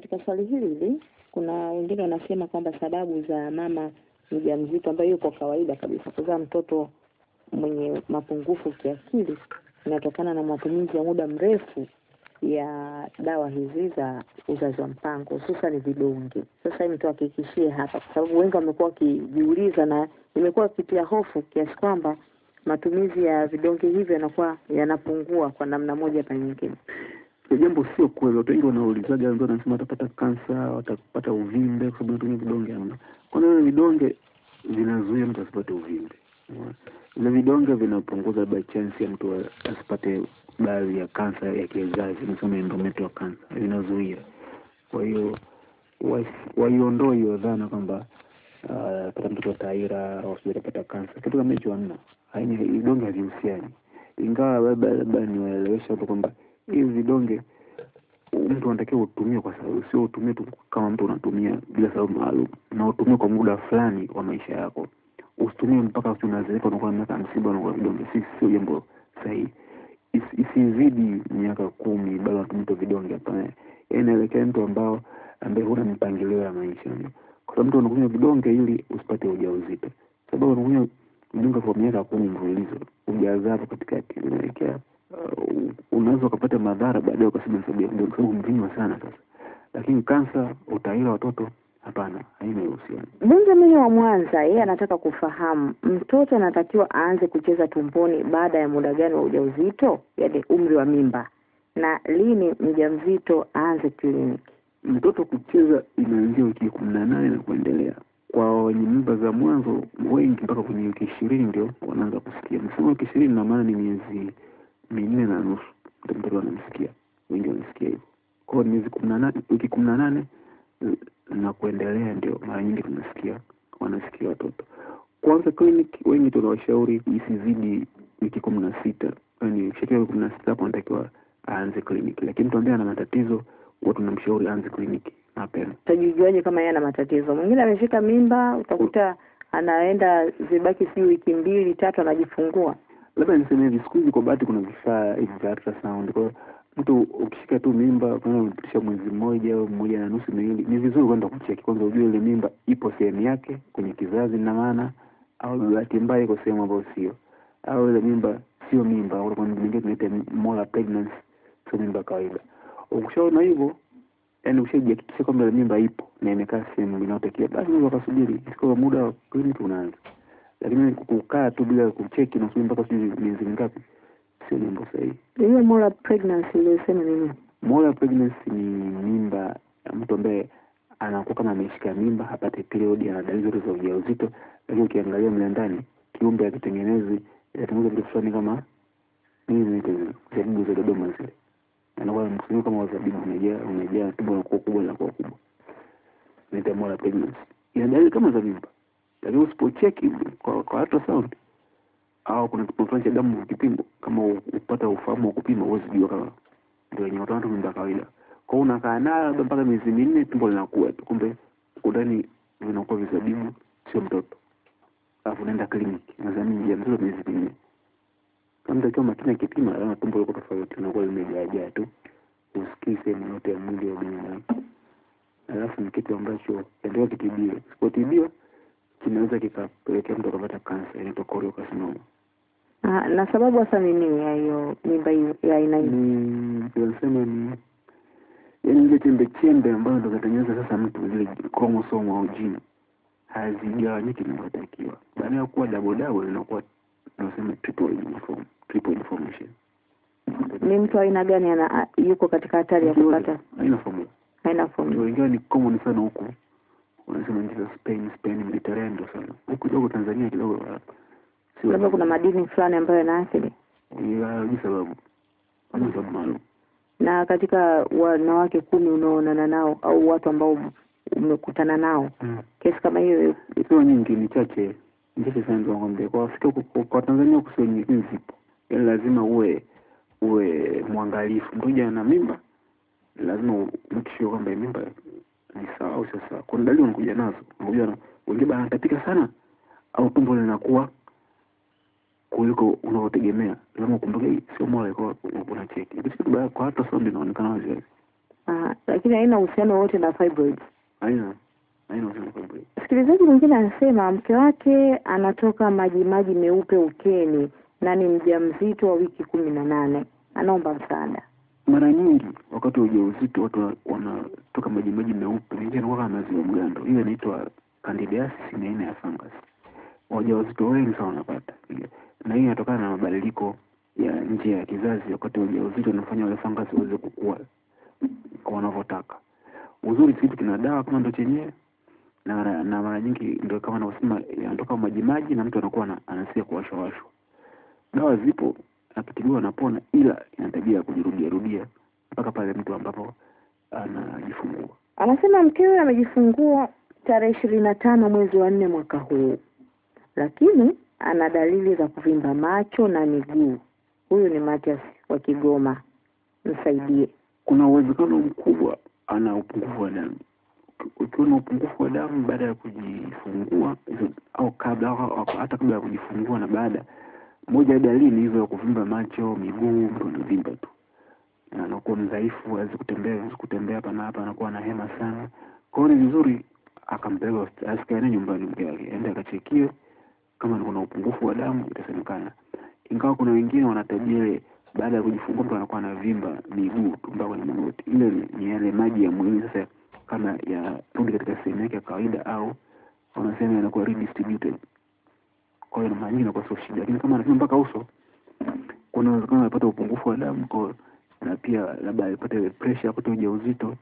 katika swali hili kuna wengine wanasema kwamba sababu za mama mjamzito ambayo yuko kawaida kabisa kuzaa mtoto mwenye mapungufu kiakili inatokana na matumizi ya muda mrefu ya dawa hizi za uzazi wa mpango hususan vidonge. Sasa hii tuhakikishie hapa, kwa sababu wengi wamekuwa wakijiuliza na imekuwa kitia hofu kiasi kwamba matumizi ya vidonge hivyo yanakuwa yanapungua kwa namna moja pa nyingine. Jambo sio kweli. Watu wengi wanaulizaga, wengine wanasema watapata kansa, watapata uvimbe kwa sababu natumia vidonge. Hamna. kwani vile vidonge vinazuia mtu asipate uvimbe. Vile vidonge vinapunguza by chance ya mtu asipate baadhi ya kansa ya kizazi, nasema endometrial cancer, vinazuia. Kwa hiyo waiondoe hiyo dhana kwamba ah, pata mtoto wa taira au sijui atapata kansa. Kitu kama hicho hamna, vidonge havihusiani, ingawa labda labda niwaelewesha watu kwamba hivi vidonge mtu anatakiwa utumie kwa sababu sio utumie tu kama mtu unatumia bila sababu maalum, na utumie kwa muda fulani wa maisha yako. Usitumie mpaka unazeeka unakuwa na miaka hamsini bado unakuwa vidonge, si sio jambo sahihi. Is- Isizidi miaka kumi bado unatumia tu vidonge, hapana. Inaelekea mtu ambao ambaye huna mipangilio ya maisha, kwa sababu mtu unakunywa vidonge ili usipate ujauzito, sababu unakunywa vidonge kwa miaka kumi mfululizo, hujazaa hapo katikati, inaelekea uh, unaweza ukapata madhara baadaye ukasema sababu ya sababu sana sasa. Lakini kansa, utaila watoto, hapana, haina uhusiano. Benjamin wa Mwanza yeye anataka kufahamu mtoto anatakiwa aanze kucheza tumboni baada ya muda gani wa ujauzito, yaani umri wa mimba, na lini mjamzito aanze kliniki. Mtoto kucheza inaanzia wiki kumi na nane na kuendelea. Kwa wenye mimba za mwanzo wengi mpaka kwenye wiki ishirini ndio wanaanza kusikia. Msema wiki ishirini na maana ni miezi minne na nusu mtoto anamsikia, wengi wanasikia hivyo. kwao miezi kumi na nane wiki kumi na nane na kuendelea ndio mara nyingi tunasikia wanasikia watoto. Kwanza kliniki, wengi tunawashauri isizidi wiki kumi na sita yani shakia wiki kumi na sita hapo anatakiwa aanze kliniki, lakini mtu ambaye ana matatizo huwa tunamshauri aanze kliniki mapema. Utajujuaje kama yeye ana matatizo? Mwingine ameshika mimba, utakuta anaenda zibaki siu wiki mbili tatu, anajifungua. Labda niseme hivi, siku hizi kwa bahati kuna vifaa hivi vya ultrasound. Kwa hiyo mtu ukishika tu mimba kwanza, umepitisha mwezi mmoja au mmoja na nusu miwili, ni vizuri kwenda kucheki kwanza, ujue ile mimba ipo sehemu yake kwenye kizazi, na maana au bahati mbaya iko sehemu ambayo sio, au ile mimba sio mimba, au kwa nyingine tunaita molar pregnancy, sio mimba kawaida. Ukishaona hivyo, yani ushajihakikisha kwamba ile mimba ipo na imekaa sehemu inayotakiwa, basi unaweza kusubiri, isipokuwa muda wa kliniki unaanza lakini kukaa tu bila kucheki na kusubiri mpaka sijui miezi mingapi sio jambo sahihi. Hiyo molar pregnancy uliyosema ni nini? Molar pregnancy ni mimba mtu ambaye anakuwa kama ameshika mimba, hapate period, ana dalili zote za ujauzito, lakini ukiangalia mle ndani kiumbe akitengenezi inatengeneza vitu fulani kama nini zinaitwa zile zabibu za Dodoma zile, anakuwa mkusanyiko kama wazabibu umejaa umejaa, tumbo linakuwa kubwa linakuwa kubwa, naita molar pregnancy. Ina dalili kama za mimba, lakini usipocheki kwa kwa ultrasound au kuna kipimo cha damu kipimo, kama upata ufahamu wa kupima, huwezi jua kama ndio yenye watoto mimba ya kawaida. Kwa hiyo unakaa nayo labda mpaka miezi minne, tumbo linakuwa tu, kumbe ndani vinakuwa vizabibu, sio mtoto. Alafu unaenda kliniki, nadhani mtoto miezi minne. Kama mtu akiwa makini akipima, anaona tumbo liko tofauti, unakuwa limejaajaa tu, usikii sehemu yote ya mwili wa binadamu. Alafu ni kitu ambacho endelea kitibiwe, sipotibiwa kinaweza kikapelekea mtu akapata kansa inaitwa choriocarcinoma. Ah, na sababu hasa ni nini ya hiyo mimba ya aina hii? ni tunasema ni yaani ile chembe chembe ambayo ndio katengeneza sasa mtu zile kromosomu au jini hazigawanyiki inavyotakiwa. Baada ya kuwa double double inakuwa tunasema triple uniform, triple information. Ni mtu aina gani ana yuko katika hatari ya kupata haina formula. haina fomu? ingawa ni common sana huku, wanasema nchi za Spain, Spain Mediterranean sana huku, kidogo Tanzania kidogo hapa sio Labda kuna madini fulani ambayo yanaathiri. ya ni sababu ni sababu maalum. Na katika wanawake kumi unaoonana nao au watu ambao umekutana nao, Mm. kesi kama hiyo sio nyingi, ni chache, ni chache sana ndio ngombe Kwa Afrika kwa, kwa, kwa Tanzania huku sio nyingi, zipo. Yaani lazima uwe uwe mwangalifu. Mtu na mimba lazima mtu make sure kwamba mimba ni sawa au sawa. Kuna dalili unakuja nazo, unakuja na wengine bana anatapika sana au tumbo linakuwa kuliko unaotegemea Lazima ukumbuke hii sio moyo kwa unacheki. Kitu kibaya kwa hata sound inaonekana wazi wazi. Ah, lakini haina uhusiano wote na fibroids. haina haina uhusiano na fibroids. Msikilizaji mwingine anasema mke wake anatoka maji maji meupe ukeni na ni mjamzito wa wiki kumi na nane, anaomba msaada. Mara nyingi wakati wa ujauzito watu wa- wanatoka maji maji meupe, mengine anakuwa kama maziwa mgando. Hiyo inaitwa candidiasis, ni aina ya fungus. Wajawazito wengi sana wanapata na hii inatokana na mabadiliko ya njia ya kizazi wakati wa ujauzito, unafanya wale fungus waweze kukua kwa wanavyotaka. Uzuri kitu kina dawa kama ndo chenyewe na na mara nyingi ndio kama navyosema yanatoka maji maji na mtu anakuwa ana- anasikia kuwashwa washwa. Dawa zipo, akitibiwa anapona, ila ina tabia ya kujirudia rudia mpaka pale mtu ambapo anajifungua. Anasema mkewe amejifungua tarehe ishirini na tano mwezi wa nne mwaka huu, lakini ana dalili za kuvimba macho na miguu. Huyu ni Matias wa Kigoma, msaidie. Kuna uwezekano mkubwa ana upungufu wa damu. Ukiwa na upungufu wa damu baada ya kujifungua au kabla hata kabla ya kujifungua na baada, moja ya dalili hizo ya kuvimba macho, miguu, mtu anavimba tu na anakuwa mdhaifu, hawezi kutembea, hawezi kutembea hapa na hapa, anakuwa na hema sana. Kwa hiyo ni vizuri akampeleka asikae nyumbani mke wake, aende akachekiwe kama kuna upungufu wa damu, itasemekana. Ingawa kuna wengine wana tabia ile, baada ya kujifungua mtu anakuwa anavimba miguu tu mpaka kwenye magoti. Ile ni, ni yale maji ya mwili sasa kama yarudi katika sehemu yake ya kawaida, au wanasema yanakuwa redistributed. Kwa hiyo mara nyingi inakuwa sio shida, lakini kama anapima mpaka uso, kuna uwezekano anapata upungufu wa damu kwa na pia labda alipata ile pressure ya kutoa ujauzito,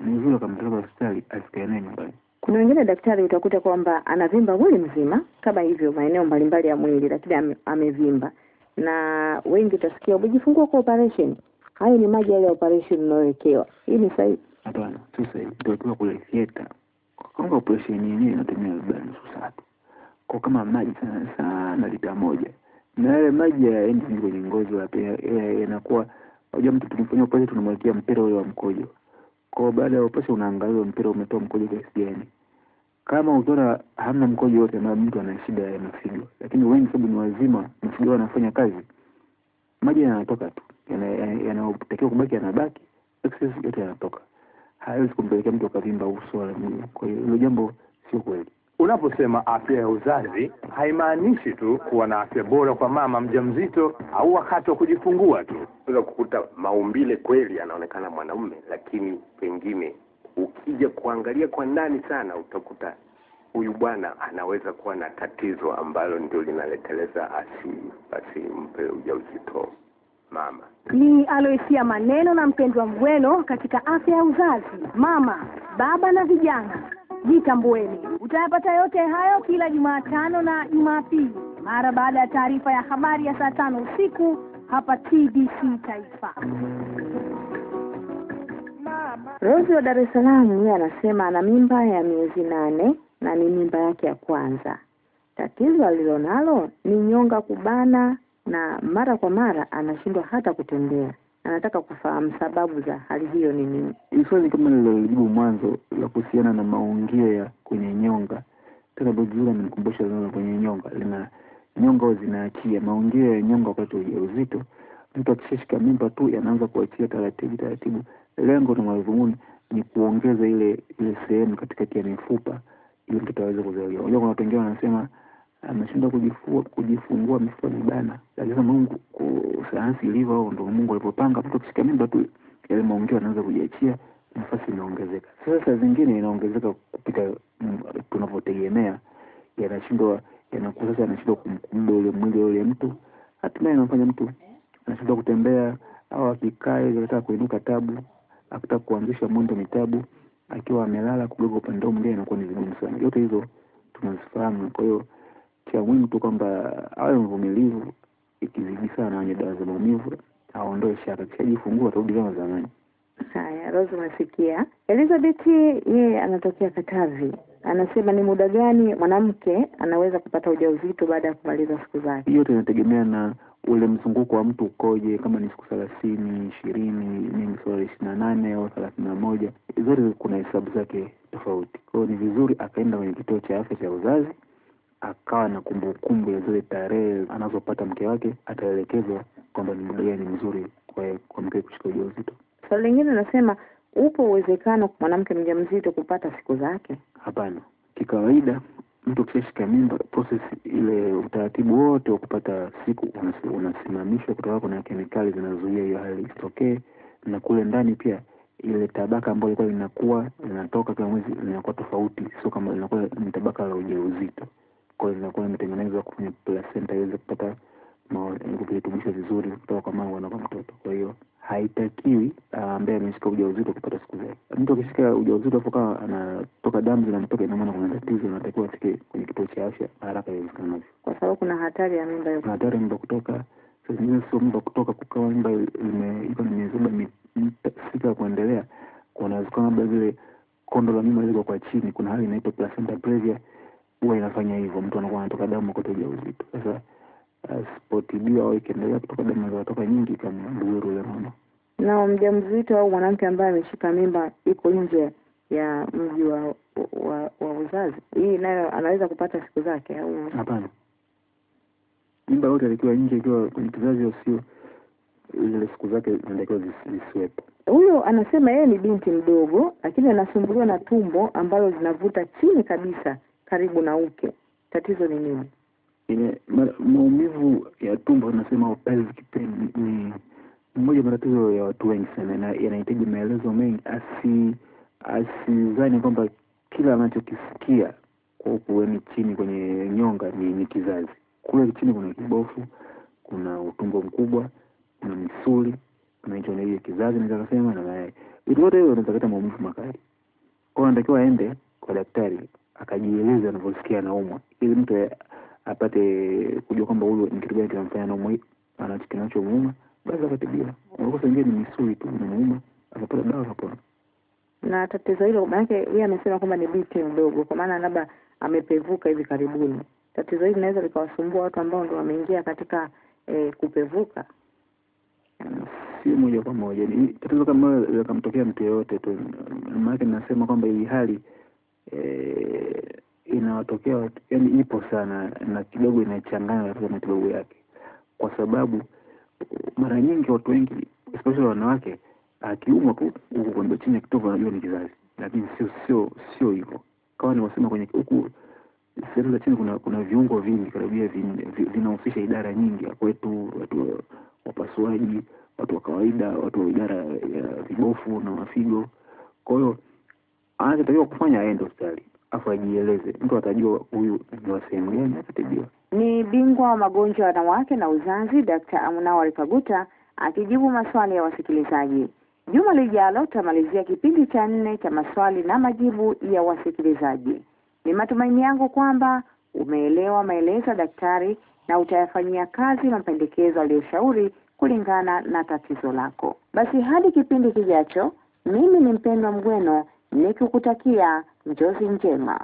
ni vizuri akampeleka hospitali asikae naye nyumbani. Kuna wengine daktari, utakuta kwamba anavimba mwili mzima kama hivyo maeneo mbalimbali ya mwili, lakini ame, amevimba. Na wengi utasikia umejifungua kwa operation. Hayo ni maji yale ya operation unayowekewa. Hii ni sahihi? Hapana, sio sahihi. Ndio kule theater. Kama operation yenyewe inatumia labda nusu saa tu, kwa kama maji sana sana lita moja, na yale maji yaendi kwenye ngozi wapi, ya- ya- yanakuwa unajua, mtu tukifanya upasi tunamwekea mpira ule wa mkojo. Kwa baada ya upasi unaangalia mpira umetoa mkojo kiasi gani. Kama utaona hamna mkojo wote, na mtu ana shida ya mafigo, lakini wengi sababu ni wazima, mafigo yanafanya kazi, maji yanatoka tu, yana- yana- yanayotakiwa kubaki yanabaki, excess yote yanatoka hawezi kumpelekea mtu akavimba uso wala mguu. Kwa hiyo hilo jambo sio kweli. Unaposema afya ya uzazi haimaanishi tu kuwa na afya bora kwa mama mjamzito au wakati wa kujifungua tu. unaweza kukuta maumbile kweli anaonekana mwanaume, lakini pengine ukija kuangalia kwa ndani sana utakuta huyu bwana anaweza kuwa na tatizo ambalo ndio linaleteleza asi asimpe ujauzito mama. Ni Aloisia Maneno na mpendwa Mgweno katika afya ya uzazi, mama, baba na vijana. Jitambueni. Utayapata yote hayo kila Jumatano na Jumapili mara baada ya taarifa ya habari ya saa tano usiku hapa TBC Taifa. Rosi wa Dar es Salaam yeye anasema ana mimba ya miezi nane na ni mimba yake ya kwanza. Tatizo alilonalo ni nyonga kubana na mara kwa mara anashindwa hata kutembea. Anataka kufahamu sababu za hali hiyo ni nini. Swali kama lilojibu mwanzo la kuhusiana na maungio ya kwenye nyonga, tena Bozuri amenikumbusha neno kwenye nyonga, lina nyonga zinaachia maungio ya nyonga wakati wa ujauzito. Mtu akishashika mimba tu yanaanza kuachia taratibu taratibu. Lengo na madhumuni ni kuongeza ile ile sehemu katikati ya mifupa ili mtoto aweze kuzaliwa. Unajua kuna watu wengine wanasema ameshindwa kujifua kujifungua mifupa mibana, lakini Mungu sayansi ilivyo au ndo Mungu alipopanga, mtu akishika mimba tu yale maungio yanaanza kujiachia, nafasi inaongezeka. Sasa saa zingine inaongezeka kupita tunavyotegemea, yanashindwa yanakuwa sasa yanashindwa kumkumba ule mwili ule mtu, hatimaye inamfanya mtu anashindwa kutembea au akikaa hivi anataka kuinuka tabu, akitaka kuanzisha mwendo ni tabu, akiwa amelala kugoga upande mwingine inakuwa ni vigumu sana. Yote hizo tunazifahamu, kwa hiyo cha muhimu tu kwamba awe mvumilivu, ikizidi sana wenye dawa za maumivu aondoe shaka, kishajifungua atarudi kama zamani. Haya, Rose umesikia. Elizabeth yeye anatokea Katavi. Anasema ni muda gani mwanamke anaweza kupata ujauzito baada ya kumaliza siku zake? Hiyo inategemea na ule mzunguko wa mtu ukoje, kama ni siku thelathini, ishirini, mingi suala ishirini na nane au thelathini na moja, zote kuna hesabu zake tofauti. Kwa hiyo ni vizuri akaenda kwenye kituo cha afya cha uzazi akawa na kumbukumbu ya zile tarehe anazopata mke wake, ataelekezwa kwamba ni muda gani mzuri kwa kwa mke kushika ujauzito. Swali lingine nasema, upo uwezekano mwanamke mjamzito kupata siku zake? Hapana, kikawaida mtu akishashika mimba, process ile utaratibu wote wa kupata siku unas- unasimamishwa kutoka kuna kemikali zinazuia hiyo hali isitokee, na kule ndani pia ile tabaka ambayo ilikuwa linakuwa linatoka kila mwezi linakuwa tofauti, sio kama linakuwa ni tabaka la ujauzito. Kwa hiyo zinakuwa limetengenezwa kwenye placenta iweze kupata virutubisho vizuri kutoka kwa mama na kwa mtoto. Kwa hiyo haitakiwi ah, ambaye ameshika ujauzito kupata siku zake. Mtu akishika ujauzito afu kama anatoka damu zinamtoka, ina maana kuna tatizo, anatakiwa afike kwenye kituo cha afya haraka iwezekanavyo. Kwa sababu kuna hatari ya mimba. Kuna hatari ya mimba kutoka, saa zingine sio mimba kutoka, kukawa mimba iko na miezi labda sita ya kuendelea, kunawezekana labda vile kondo la mimba liko kwa chini, kuna hali inaitwa placenta previa, huwa inafanya hivyo, mtu anakuwa anatoka damu wakati wa ujauzito. Sasa asipotibiwa au ikiendelea kutoka damu zinatoka nyingi kama buweru ya mama Na mjamzito au mwanamke ambaye ameshika mimba iko nje ya mji wa, wa, wa uzazi, hii nayo anaweza kupata siku zake au? Hapana, mimba yote alikiwa nje, ikiwa kwenye kizazi sio, zile siku zake zinatakiwa zisi- zisiwepo. Huyo anasema yeye ni binti mdogo, lakini anasumbuliwa na tumbo ambalo zinavuta chini kabisa karibu na uke. Tatizo ni nini? Ile maumivu ya tumbo tunasema pelvic pain ni mmoja wa matatizo ya watu wengi sana, na yanahitaji maelezo mengi. Asi asizani kwamba kila anachokisikia kwa huku yaani chini kwenye nyonga ni, ni kizazi. Kule chini kuna kibofu, kuna utumbo mkubwa, kuna misuli, kuna hicho hiyo kizazi naweza kusema na. Vitu vyote hivyo vinaweza maumivu makali. kwao anatakiwa aende kwa daktari akajieleza anavyosikia anaumwa, ili mtu apate kujua kwamba huyu ni kitu gani kinamfanya anaumwa, kinachomuuma, basi akatibiwa. Unakosa ingine ni misuli tu inamuuma, akapata dawa akapona. Na tatizo hilo maanake yeye amesema kwamba ni biti mdogo, kwa maana labda amepevuka hivi karibuni. Tatizo hili linaweza likawasumbua watu ambao ndo wameingia katika e, kupevuka. si moja kwa moja, ni tatizo kama likamtokea mtu yeyote tu. Maanake nasema kwamba hii hali eh, inawatokea yani ipo sana na kidogo inachanganya katika matibabu yake, kwa sababu mara nyingi watu wengi especially wanawake akiumwa tu huku kwenye chini ya kitovu anajua ni kizazi, lakini sio sio sio hivyo. Kama niwasema kwenye huku sehemu za chini kuna kuna viungo vingi karibia vinahusisha vin, idara nyingi kwetu, watu wapasuaji, watu wa kawaida, watu wa idara ya vibofu na mafigo. Kwa hiyo anachotakiwa kufanya aende hospitali afu ajieleze, mtu atajua huyu ni wa sehemu gani, atatibiwa. Ni bingwa wa magonjwa ya wanawake na uzazi Dkt. Amunawar Kaguta akijibu maswali ya wasikilizaji. Juma lijalo tutamalizia kipindi cha nne cha maswali na majibu ya wasikilizaji. Ni matumaini yangu kwamba umeelewa maelezo ya daktari na utayafanyia kazi mapendekezo aliyoshauri kulingana na tatizo lako. Basi hadi kipindi kijacho, mimi ni Mpendwa Mgweno nikikutakia njozi njema.